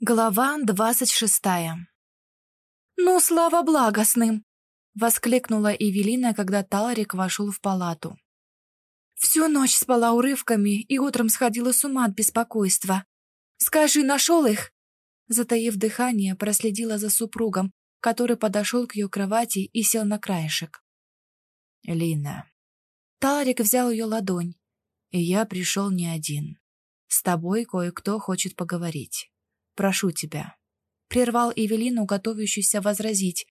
Глава двадцать шестая «Ну, слава благостным!» — воскликнула Эвелина, когда Таларик вошел в палату. «Всю ночь спала урывками и утром сходила с ума от беспокойства. Скажи, нашел их?» Затаив дыхание, проследила за супругом, который подошел к ее кровати и сел на краешек. «Лина». Таларик взял ее ладонь. «И я пришел не один. С тобой кое-кто хочет поговорить». Прошу тебя». Прервал Эвелину, готовящуюся возразить.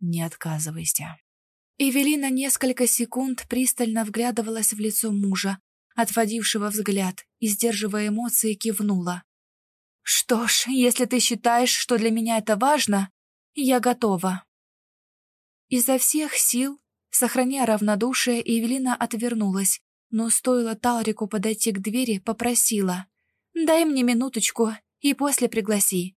«Не отказывайся». Эвелина несколько секунд пристально вглядывалась в лицо мужа, отводившего взгляд, и, сдерживая эмоции, кивнула. «Что ж, если ты считаешь, что для меня это важно, я готова». Изо всех сил, сохраняя равнодушие, Эвелина отвернулась, но стоило Талрику подойти к двери, попросила. «Дай мне минуточку, и после пригласи.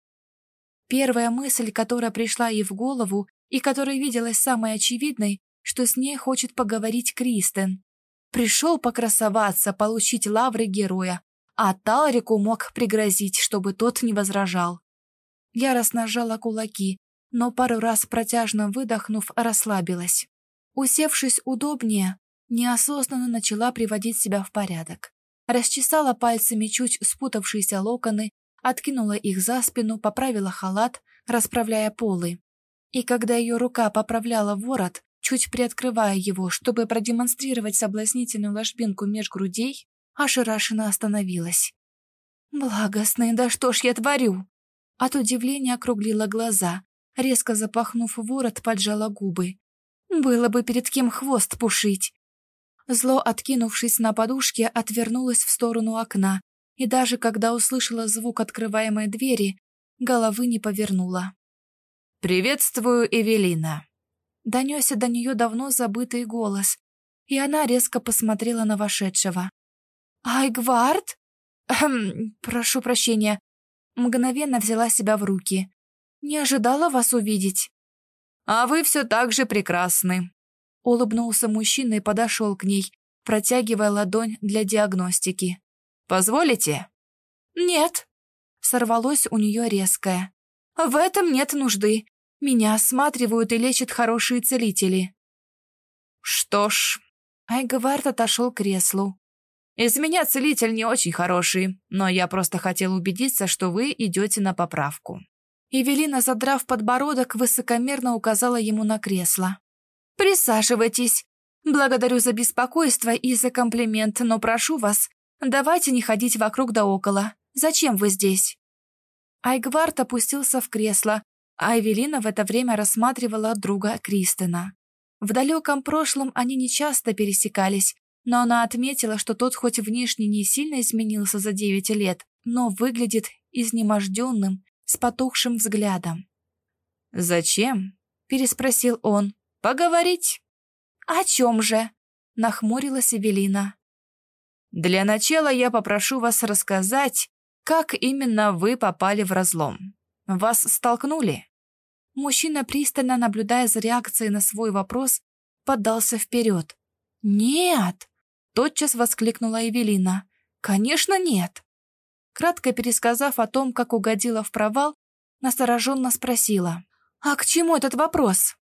Первая мысль, которая пришла ей в голову и которая виделась самой очевидной, что с ней хочет поговорить Кристен. Пришел покрасоваться, получить лавры героя, а Талрику мог пригрозить, чтобы тот не возражал. Яростно сжала кулаки, но пару раз протяжно выдохнув, расслабилась. Усевшись удобнее, неосознанно начала приводить себя в порядок. Расчесала пальцами чуть спутавшиеся локоны, откинула их за спину, поправила халат, расправляя полы. И когда ее рука поправляла ворот, чуть приоткрывая его, чтобы продемонстрировать соблазнительную ложбинку меж грудей, ошарашенно остановилась. «Благостный, да что ж я творю?» От удивления округлила глаза, резко запахнув ворот, поджала губы. «Было бы перед кем хвост пушить!» Зло, откинувшись на подушке, отвернулась в сторону окна, и даже когда услышала звук открываемой двери, головы не повернула. «Приветствую, Эвелина!» Донесся до нее давно забытый голос, и она резко посмотрела на вошедшего. «Айгвард?» «Хм, прошу прощения». Мгновенно взяла себя в руки. «Не ожидала вас увидеть». «А вы все так же прекрасны», — улыбнулся мужчина и подошел к ней, протягивая ладонь для диагностики. Позволите?» «Нет», — сорвалось у нее резкое. «В этом нет нужды. Меня осматривают и лечат хорошие целители». «Что ж...» Айгвард отошел к креслу. «Из меня целитель не очень хороший, но я просто хотел убедиться, что вы идете на поправку». Евелина, задрав подбородок, высокомерно указала ему на кресло. «Присаживайтесь. Благодарю за беспокойство и за комплимент, но прошу вас, Давайте не ходить вокруг да около. Зачем вы здесь?» Айгвард опустился в кресло, а Эвелина в это время рассматривала друга Кристина. В далеком прошлом они нечасто пересекались, но она отметила, что тот хоть внешне не сильно изменился за девять лет, но выглядит изнеможденным, с потухшим взглядом. «Зачем?» — переспросил он. «Поговорить». «О чем же?» — нахмурилась Эвелина. Для начала я попрошу вас рассказать, как именно вы попали в разлом. Вас столкнули?» Мужчина, пристально наблюдая за реакцией на свой вопрос, поддался вперед. «Нет!» — тотчас воскликнула Эвелина. «Конечно нет!» Кратко пересказав о том, как угодила в провал, настороженно спросила. «А к чему этот вопрос?»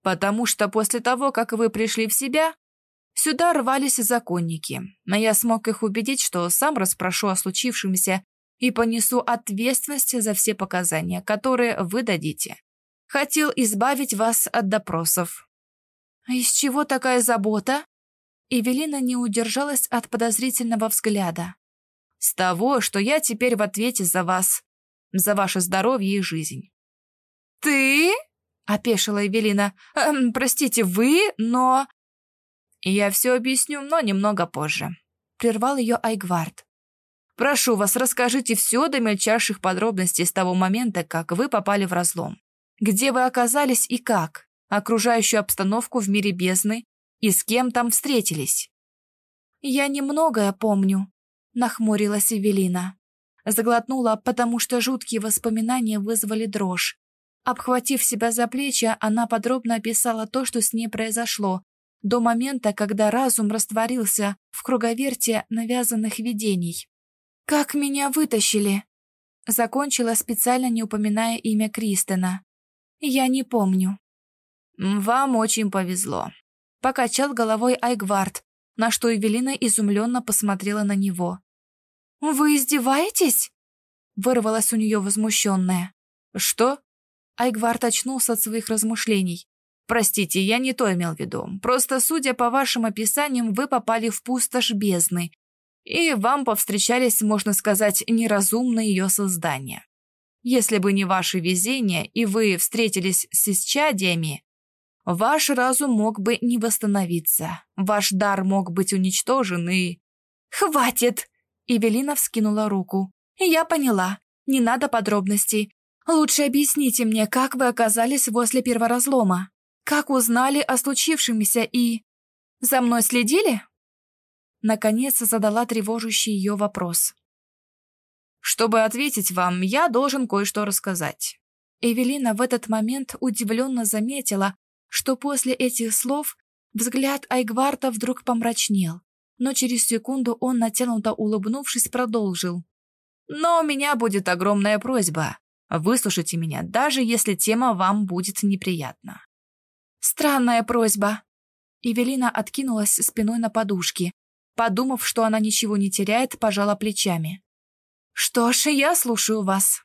«Потому что после того, как вы пришли в себя, Сюда рвались законники, но я смог их убедить, что сам расспрошу о случившемся и понесу ответственность за все показания, которые вы дадите. Хотел избавить вас от допросов». «А из чего такая забота?» Эвелина не удержалась от подозрительного взгляда. «С того, что я теперь в ответе за вас, за ваше здоровье и жизнь». «Ты?» — опешила Эвелина. «Эм, «Простите, вы, но...» «Я все объясню, но немного позже», — прервал ее Айгвард. «Прошу вас, расскажите все до мельчайших подробностей с того момента, как вы попали в разлом. Где вы оказались и как, окружающую обстановку в мире бездны и с кем там встретились». «Я немногое помню», — нахмурилась Эвелина. Заглотнула, потому что жуткие воспоминания вызвали дрожь. Обхватив себя за плечи, она подробно описала то, что с ней произошло, до момента, когда разум растворился в круговерте навязанных видений. «Как меня вытащили?» Закончила, специально не упоминая имя Кристена. «Я не помню». «Вам очень повезло», — покачал головой Айгвард, на что Эвелина изумленно посмотрела на него. «Вы издеваетесь?» — вырвалась у нее возмущенная. «Что?» Айгвард очнулся от своих размышлений. «Простите, я не то имел в виду. Просто, судя по вашим описаниям, вы попали в пустошь бездны, и вам повстречались, можно сказать, неразумные ее создания. Если бы не ваше везение, и вы встретились с исчадиями, ваш разум мог бы не восстановиться, ваш дар мог быть уничтожен и... «Хватит!» — Эвелина вскинула руку. «Я поняла. Не надо подробностей. Лучше объясните мне, как вы оказались возле перворазлома. Как узнали о случившемся и... За мной следили?» Наконец задала тревожащий ее вопрос. «Чтобы ответить вам, я должен кое-что рассказать». Эвелина в этот момент удивленно заметила, что после этих слов взгляд Айгварта вдруг помрачнел, но через секунду он, натянуто улыбнувшись, продолжил. «Но у меня будет огромная просьба. Выслушайте меня, даже если тема вам будет неприятна». «Странная просьба». Эвелина откинулась спиной на подушки, Подумав, что она ничего не теряет, пожала плечами. «Что ж, я слушаю вас».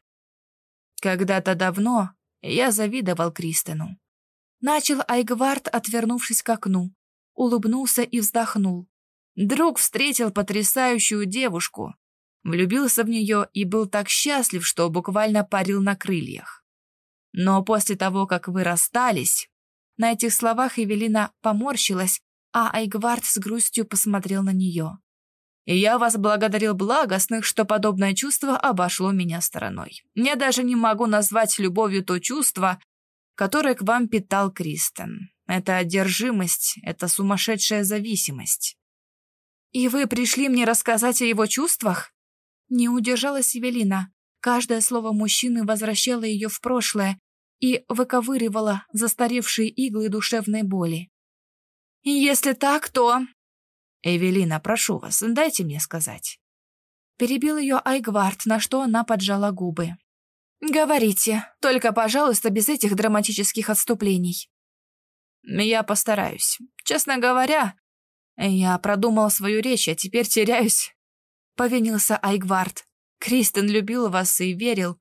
Когда-то давно я завидовал Кристену. Начал Айгвард, отвернувшись к окну. Улыбнулся и вздохнул. Друг встретил потрясающую девушку, влюбился в нее и был так счастлив, что буквально парил на крыльях. Но после того, как вы расстались... На этих словах Эвелина поморщилась, а Айгвард с грустью посмотрел на нее. И я вас благодарил благостных, что подобное чувство обошло меня стороной. Я даже не могу назвать любовью то чувство, которое к вам питал Кристен. Это одержимость, это сумасшедшая зависимость. И вы пришли мне рассказать о его чувствах? Не удержалась Евелина. Каждое слово мужчины возвращало ее в прошлое и выковыривало застаревшие иглы душевной боли. «Если так, то...» «Эвелина, прошу вас, дайте мне сказать». Перебил ее Айгвард, на что она поджала губы. «Говорите, только, пожалуйста, без этих драматических отступлений». «Я постараюсь. Честно говоря, я продумал свою речь, а теперь теряюсь», — повинился Айгвард. «Кристен любил вас и верил.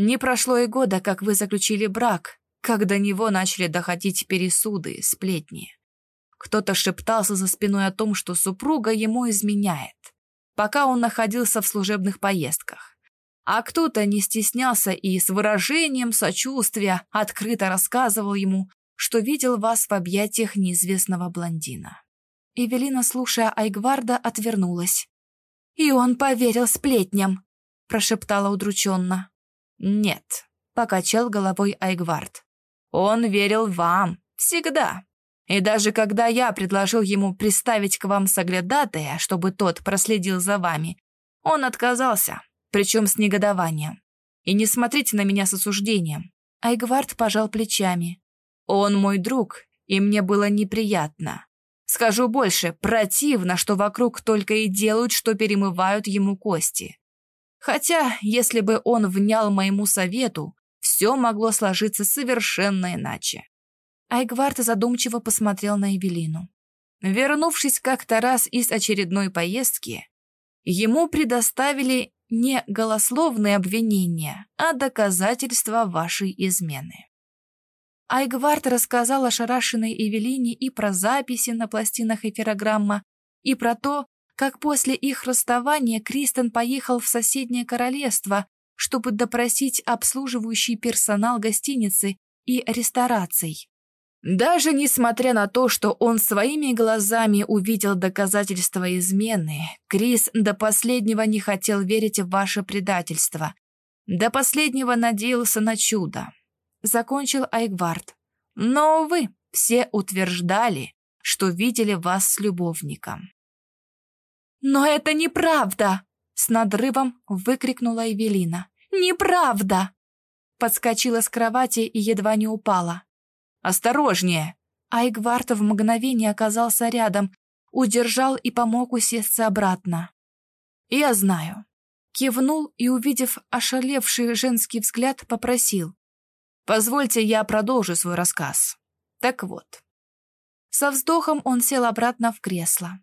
Не прошло и года, как вы заключили брак, как до него начали доходить пересуды, сплетни. Кто-то шептался за спиной о том, что супруга ему изменяет, пока он находился в служебных поездках. А кто-то не стеснялся и с выражением сочувствия открыто рассказывал ему, что видел вас в объятиях неизвестного блондина. Эвелина, слушая Айгварда, отвернулась. «И он поверил сплетням», — прошептала удрученно. «Нет», — покачал головой Айгвард. «Он верил вам. Всегда. И даже когда я предложил ему приставить к вам соглядатая, чтобы тот проследил за вами, он отказался, причем с негодованием. И не смотрите на меня с осуждением. Айгвард пожал плечами. Он мой друг, и мне было неприятно. Скажу больше, противно, что вокруг только и делают, что перемывают ему кости. Хотя, если бы он внял моему совету, все могло сложиться совершенно иначе. Айгвард задумчиво посмотрел на Эвелину. Вернувшись как-то раз из очередной поездки, ему предоставили не голословные обвинения, а доказательства вашей измены. Айгвард рассказал о шарашенной Эвелине и про записи на пластинах эфирограмма, и про то, как после их расставания Кристен поехал в соседнее королевство, чтобы допросить обслуживающий персонал гостиницы и рестораций. Даже несмотря на то, что он своими глазами увидел доказательства измены, Крис до последнего не хотел верить в ваше предательство. До последнего надеялся на чудо. Закончил Айгвард. Но, увы, все утверждали, что видели вас с любовником. «Но это неправда!» — с надрывом выкрикнула Эвелина. «Неправда!» Подскочила с кровати и едва не упала. Осторожнее!» Айгвард в мгновение оказался рядом, удержал и помог усесться обратно. «Я знаю», — Кивнул и, увидев ошалевший женский взгляд, попросил. «Позвольте, я продолжу свой рассказ. Так вот». Со вздохом он сел обратно в кресло.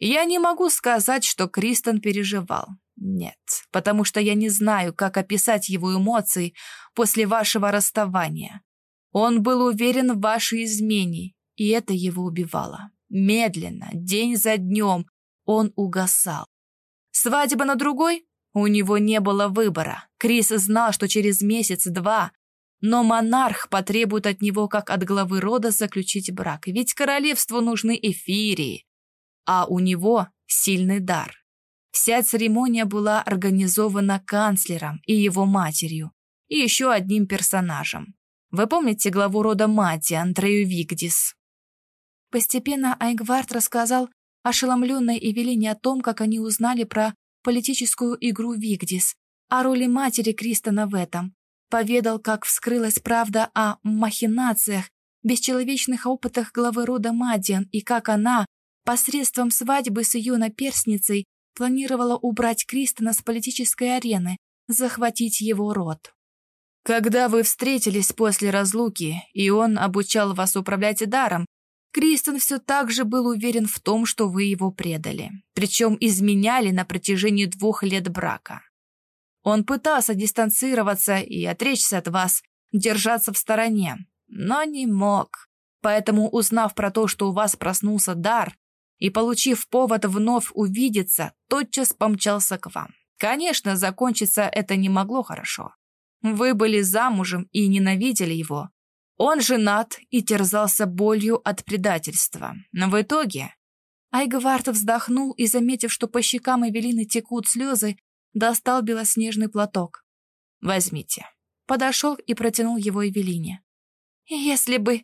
Я не могу сказать, что Кристен переживал. Нет, потому что я не знаю, как описать его эмоции после вашего расставания. Он был уверен в вашей измене, и это его убивало. Медленно, день за днем, он угасал. Свадьба на другой? У него не было выбора. Крис знал, что через месяц-два, но монарх потребует от него, как от главы рода, заключить брак. Ведь королевству нужны эфирии, а у него сильный дар. Вся церемония была организована канцлером и его матерью, и еще одним персонажем. Вы помните главу рода Мати, Андрею Вигдис? Постепенно Айгвард рассказал ошеломленной Эвелине о том, как они узнали про политическую игру Вигдис, о роли матери Кристона в этом. Поведал, как вскрылась правда о махинациях, бесчеловечных опытах главы рода Мадиан и как она, посредством свадьбы с ее наперсницей, планировала убрать Кристона с политической арены, захватить его род. Когда вы встретились после разлуки, и он обучал вас управлять даром, Кристен все так же был уверен в том, что вы его предали, причем изменяли на протяжении двух лет брака. Он пытался дистанцироваться и отречься от вас, держаться в стороне, но не мог. Поэтому, узнав про то, что у вас проснулся дар, и, получив повод вновь увидеться, тотчас помчался к вам. Конечно, закончиться это не могло хорошо. Вы были замужем и ненавидели его. Он женат и терзался болью от предательства. Но в итоге... Айгвард вздохнул и, заметив, что по щекам Эвелины текут слезы, достал белоснежный платок. «Возьмите». Подошел и протянул его Эвелине. «Если бы...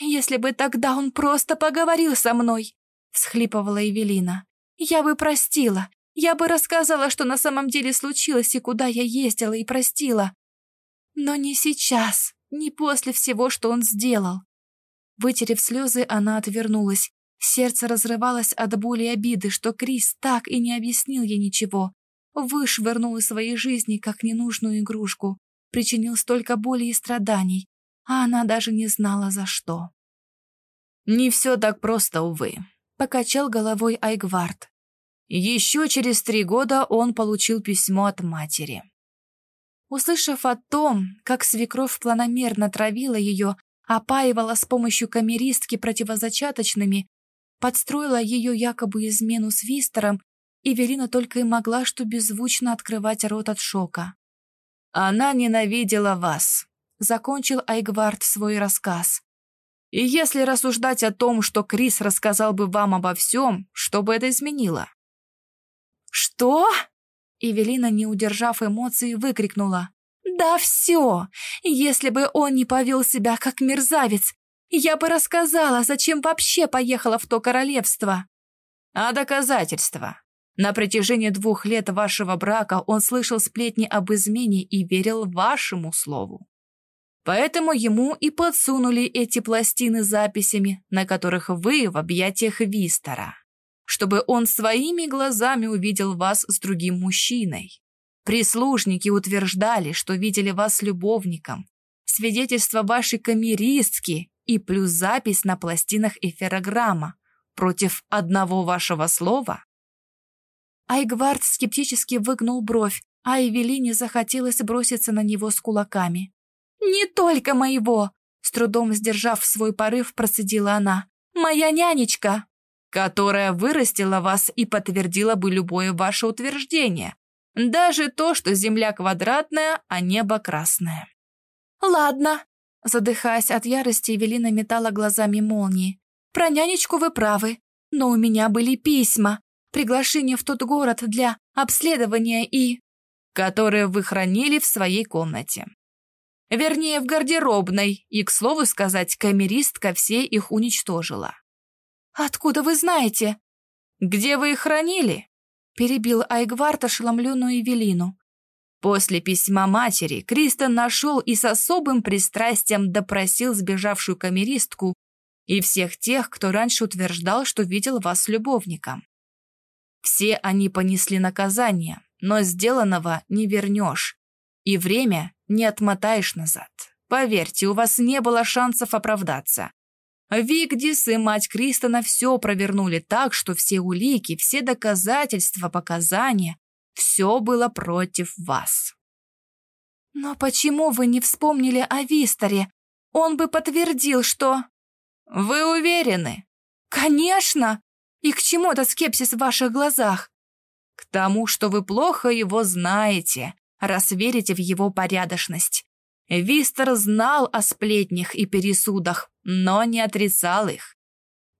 если бы тогда он просто поговорил со мной!» — всхлипывала Эвелина. «Я бы простила. Я бы рассказала, что на самом деле случилось и куда я ездила, и простила. Но не сейчас, не после всего, что он сделал». Вытерев слезы, она отвернулась. Сердце разрывалось от боли и обиды, что Крис так и не объяснил ей ничего. Вышвырнул из своей жизни, как ненужную игрушку. Причинил столько боли и страданий, а она даже не знала, за что. «Не все так просто, увы», Покачал головой Айгвард. Еще через три года он получил письмо от матери. Услышав о том, как свекровь планомерно травила ее, опаивала с помощью камеристки противозачаточными, подстроила ее якобы измену с Вистером, Эвелина только и могла что беззвучно открывать рот от шока. «Она ненавидела вас», — закончил Айгвард свой рассказ. И если рассуждать о том, что Крис рассказал бы вам обо всем, что бы это изменило? «Что?» Эвелина, не удержав эмоций, выкрикнула. «Да все! Если бы он не повел себя как мерзавец, я бы рассказала, зачем вообще поехала в то королевство». «А доказательства?» На протяжении двух лет вашего брака он слышал сплетни об измене и верил вашему слову. Поэтому ему и подсунули эти пластины с записями, на которых вы в объятиях Вистера, чтобы он своими глазами увидел вас с другим мужчиной. Прислужники утверждали, что видели вас с любовником. Свидетельство вашей камеристки и плюс запись на пластинах эфирограмма против одного вашего слова. Айгвард скептически выгнул бровь, а Эвелине захотелось броситься на него с кулаками. «Не только моего!» С трудом сдержав свой порыв, процедила она. «Моя нянечка!» «Которая вырастила вас и подтвердила бы любое ваше утверждение. Даже то, что земля квадратная, а небо красное». «Ладно», задыхаясь от ярости, Эвелина метала глазами молнии. «Про нянечку вы правы, но у меня были письма, приглашение в тот город для обследования и...» «Которые вы хранили в своей комнате. Вернее, в гардеробной, и, к слову сказать, камеристка все их уничтожила. «Откуда вы знаете?» «Где вы их хранили?» Перебил Айгвард ошеломленную Эвелину. После письма матери Кристен нашел и с особым пристрастием допросил сбежавшую камеристку и всех тех, кто раньше утверждал, что видел вас с любовником. Все они понесли наказание, но сделанного не вернешь, и время не отмотаешь назад. Поверьте, у вас не было шансов оправдаться. Вигдис и мать Кристона все провернули так, что все улики, все доказательства, показания, все было против вас. Но почему вы не вспомнили о Висторе? Он бы подтвердил, что... Вы уверены? Конечно! И к чему этот скепсис в ваших глазах? К тому, что вы плохо его знаете, раз верите в его порядочность. Вистер знал о сплетнях и пересудах, но не отрицал их.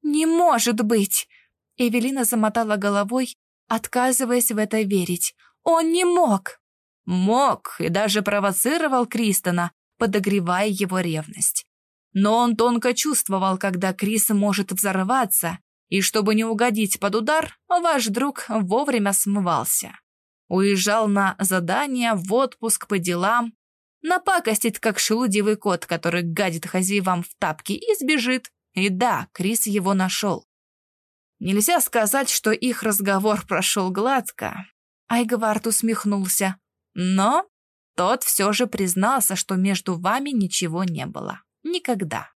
«Не может быть!» Эвелина замотала головой, отказываясь в это верить. «Он не мог!» Мог и даже провоцировал Кристона, подогревая его ревность. Но он тонко чувствовал, когда Крис может взорваться, и чтобы не угодить под удар, ваш друг вовремя смывался. Уезжал на задание, в отпуск по делам, напакостить, как шелудивый кот, который гадит хозяевам в тапки и сбежит. И да, Крис его нашел. Нельзя сказать, что их разговор прошел гладко. Айгвард усмехнулся. Но тот все же признался, что между вами ничего не было. Никогда.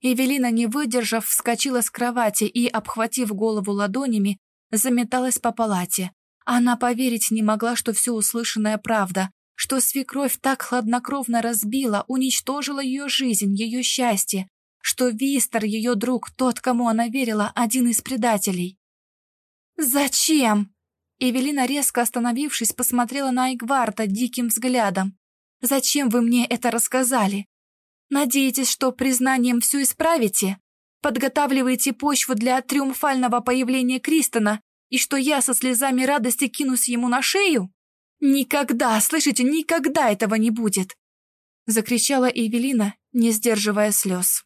Эвелина, не выдержав, вскочила с кровати и, обхватив голову ладонями, заметалась по палате. Она поверить не могла, что все услышанное правда, что свекровь так хладнокровно разбила, уничтожила ее жизнь, ее счастье, что Вистер, ее друг, тот, кому она верила, один из предателей. «Зачем?» Эвелина, резко остановившись, посмотрела на Игварта диким взглядом. «Зачем вы мне это рассказали? Надеетесь, что признанием все исправите? Подготавливаете почву для триумфального появления Кристона и что я со слезами радости кинусь ему на шею? Никогда, слышите, никогда этого не будет!» Закричала Эвелина, не сдерживая слез.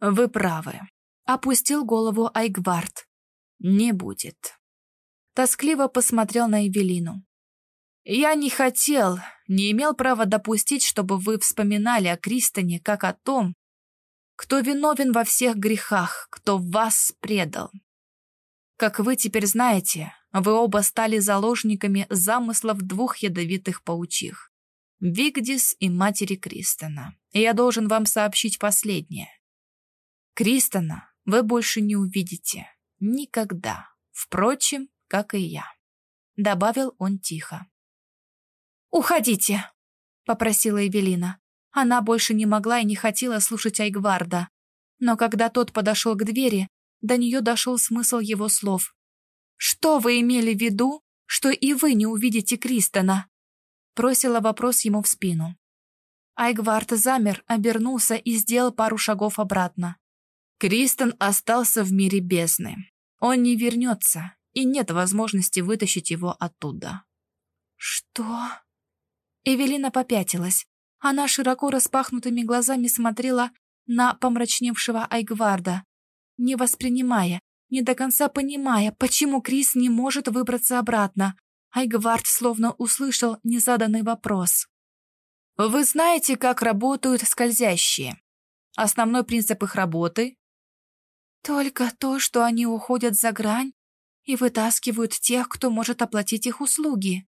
«Вы правы», — опустил голову Айгвард. «Не будет». Тоскливо посмотрел на Эвелину. «Я не хотел, не имел права допустить, чтобы вы вспоминали о Кристоне как о том, кто виновен во всех грехах, кто вас предал. Как вы теперь знаете, вы оба стали заложниками замыслов двух ядовитых паучих. Вигдис и матери Кристона. И я должен вам сообщить последнее. Кристона вы больше не увидите. Никогда. Впрочем, как и я. Добавил он тихо. «Уходите!» — попросила Эвелина. Она больше не могла и не хотела слушать Айгварда. Но когда тот подошел к двери, до нее дошел смысл его слов. «Что вы имели в виду, что и вы не увидите Кристона?» Бросила вопрос ему в спину. Айгвард замер, обернулся и сделал пару шагов обратно. Кристон остался в мире бездны. Он не вернется, и нет возможности вытащить его оттуда. «Что?» Эвелина попятилась. Она широко распахнутыми глазами смотрела на помрачневшего Айгварда, не воспринимая, не до конца понимая, почему Крис не может выбраться обратно. Айгвард словно услышал незаданный вопрос. «Вы знаете, как работают скользящие? Основной принцип их работы?» «Только то, что они уходят за грань и вытаскивают тех, кто может оплатить их услуги».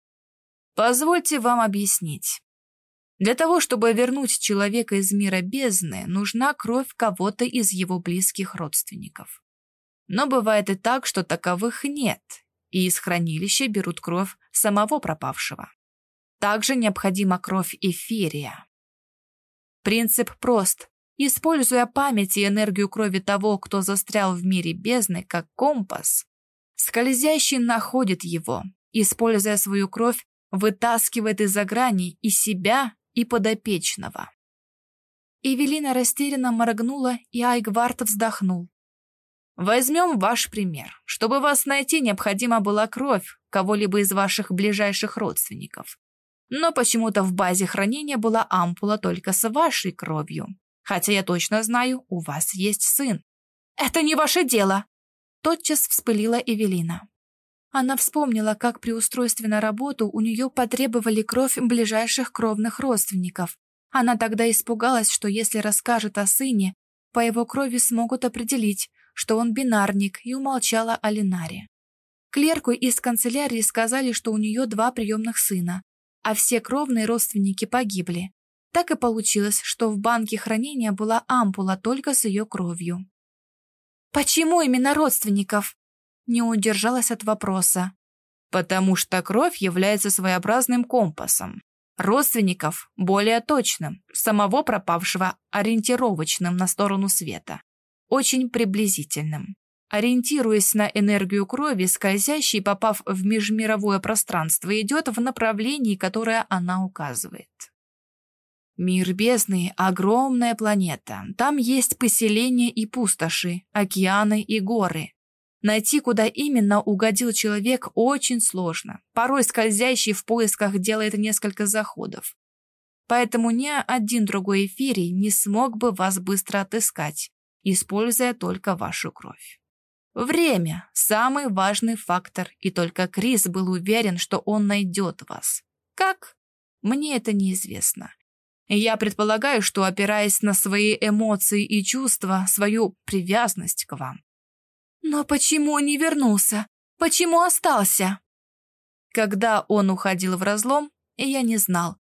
«Позвольте вам объяснить. Для того, чтобы вернуть человека из мира бездны, нужна кровь кого-то из его близких родственников. Но бывает и так, что таковых нет, и из хранилища берут кровь самого пропавшего. Также необходима кровь эфирия. Принцип прост. Используя память и энергию крови того, кто застрял в мире бездны, как компас, скользящий находит его, используя свою кровь, вытаскивает из-за грани и себя, и подопечного. Эвелина растерянно моргнула, и Айгвард вздохнул. Возьмем ваш пример. Чтобы вас найти, необходима была кровь кого-либо из ваших ближайших родственников. Но почему-то в базе хранения была ампула только с вашей кровью. Хотя я точно знаю, у вас есть сын. «Это не ваше дело!» Тотчас вспылила Эвелина. Она вспомнила, как при устройстве на работу у нее потребовали кровь ближайших кровных родственников. Она тогда испугалась, что если расскажет о сыне, по его крови смогут определить, что он бинарник, и умолчала о Ленаре. Клерку из канцелярии сказали, что у нее два приемных сына, а все кровные родственники погибли. Так и получилось, что в банке хранения была ампула только с ее кровью. «Почему именно родственников?» Не удержалась от вопроса. «Потому что кровь является своеобразным компасом. Родственников более точным, самого пропавшего ориентировочным на сторону света. Очень приблизительным. Ориентируясь на энергию крови, скользящий, попав в межмировое пространство, идет в направлении, которое она указывает. Мир бездны – огромная планета. Там есть поселения и пустоши, океаны и горы. Найти, куда именно угодил человек, очень сложно. Порой скользящий в поисках делает несколько заходов. Поэтому ни один другой эфирий не смог бы вас быстро отыскать, используя только вашу кровь. Время – самый важный фактор, и только Крис был уверен, что он найдет вас. Как? Мне это неизвестно. Я предполагаю, что, опираясь на свои эмоции и чувства, свою привязанность к вам. Но почему он не вернулся? Почему остался? Когда он уходил в разлом, я не знал.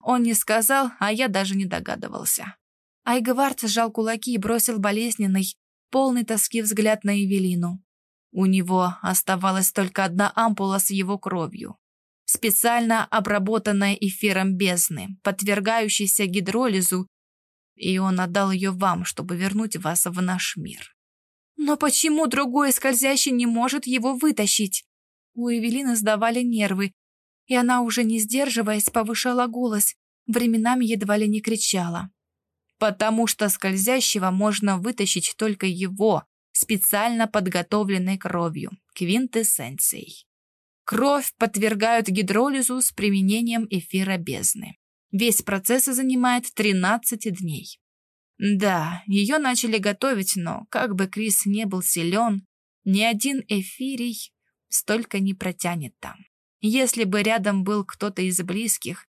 Он не сказал, а я даже не догадывался. Айгвард сжал кулаки и бросил болезненный, полный тоски взгляд на Эвелину. У него оставалась только одна ампула с его кровью. Специально обработанная эфиром бездны, подвергающаяся гидролизу, и он отдал ее вам, чтобы вернуть вас в наш мир. Но почему другой скользящий не может его вытащить? У Эвелины сдавали нервы, и она, уже не сдерживаясь, повышала голос, временами едва ли не кричала потому что скользящего можно вытащить только его, специально подготовленной кровью, квинтэссенцией. Кровь подвергают гидролизу с применением эфира бездны. Весь процесс занимает 13 дней. Да, ее начали готовить, но как бы Крис не был силен, ни один эфирий столько не протянет там. Если бы рядом был кто-то из близких,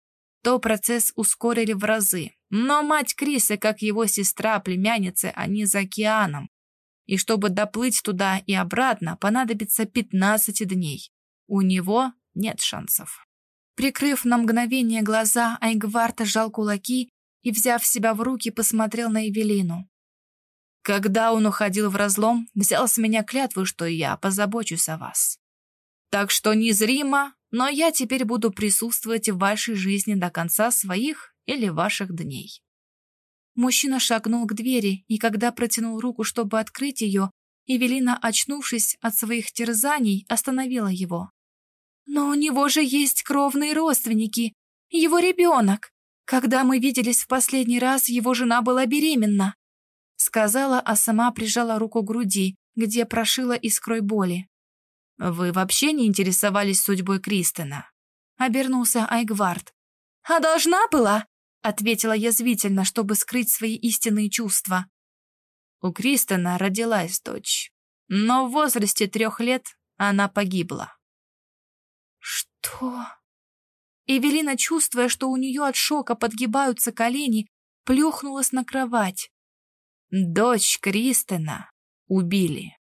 то процесс ускорили в разы. Но мать Криса, как его сестра, племянница, они за океаном. И чтобы доплыть туда и обратно, понадобится 15 дней. У него нет шансов. Прикрыв на мгновение глаза, Айгварта сжал кулаки и, взяв себя в руки, посмотрел на Эвелину. Когда он уходил в разлом, взял с меня клятву, что я позабочусь о вас. Так что незримо, но я теперь буду присутствовать в вашей жизни до конца своих или ваших дней». Мужчина шагнул к двери, и когда протянул руку, чтобы открыть ее, Эвелина, очнувшись от своих терзаний, остановила его. «Но у него же есть кровные родственники, его ребенок. Когда мы виделись в последний раз, его жена была беременна», сказала, а сама прижала руку к груди, где прошила искрой боли. «Вы вообще не интересовались судьбой Кристена?» Обернулся Айгвард. «А должна была?» Ответила язвительно, чтобы скрыть свои истинные чувства. У Кристена родилась дочь, но в возрасте трех лет она погибла. «Что?» Эвелина, чувствуя, что у нее от шока подгибаются колени, плюхнулась на кровать. Дочь Кристена убили.